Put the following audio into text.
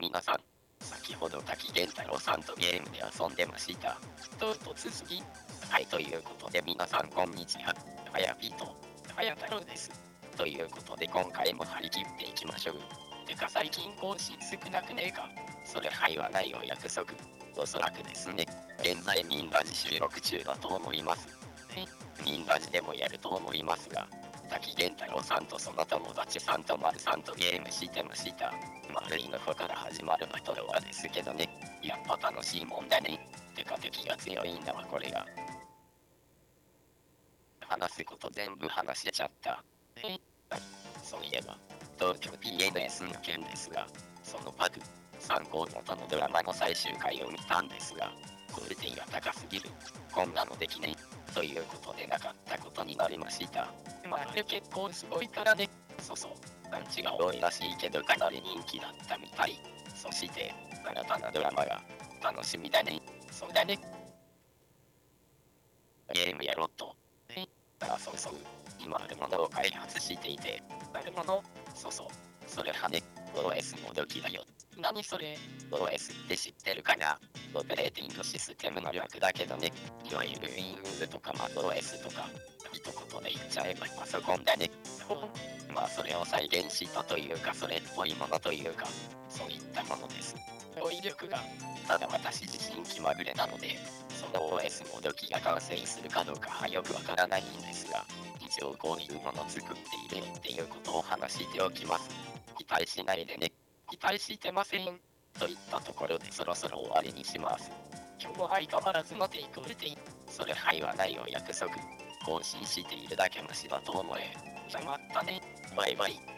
皆さん、先ほど滝源太郎さんとゲームで遊んでました。と突ぎはい、ということで皆さんこんにちは。はやぴーと、はや太郎です。ということで今回も張り切っていきましょう。てか最近更新少なくねえかそれはいはないお約束。おそらくですね。現在ミンラジ収録中だと思います。ミンラジでもやると思いますが、滝源太郎さんとその友達さんと丸さんとゲームしてました。丸いの方から始まるバトルはですけどね。やっぱ楽しいもんだね。てか敵が強いんだわこれが。話すこと全部話しちゃった。えそういえば、東京 PNS の件ですが、そのパグ、参考元のドラマの最終回を見たんですが、クオリティが高すぎる。こんなのできねえ。ということでなかったことになりました。まあ、あれ結構すごいからね。そうそう。アンチが多いらしいけどかなり人気だったみたい。そして、新たなドラマが楽しみだね。そうだね。ゲームやろうと。えあ、そうそう。今あるものを開発していて。あるものそうそう。それはね、OS もどきだよ。何それ ?OS って知ってるかな？オペレーティングシステムの略だけどね。いわゆる Windows とか MacOS とか、一言で言っちゃえばパソコンだね。まあそれを再現したというか、それっぽいものというか、そういったものです。語彙力が、ただ私自身気まぐれなので、その OS もどきが完成するかどうかはよくわからないんですが、一応こういうもの作っているっていうことを話しておきます。期待しないでね。期待してません。といったところでそろそろ終わりにします。今日は相変わらずのテイクルテイ。それはいはないお約束。更新しているだけマシだと思え。じゃまたね。バイバイ。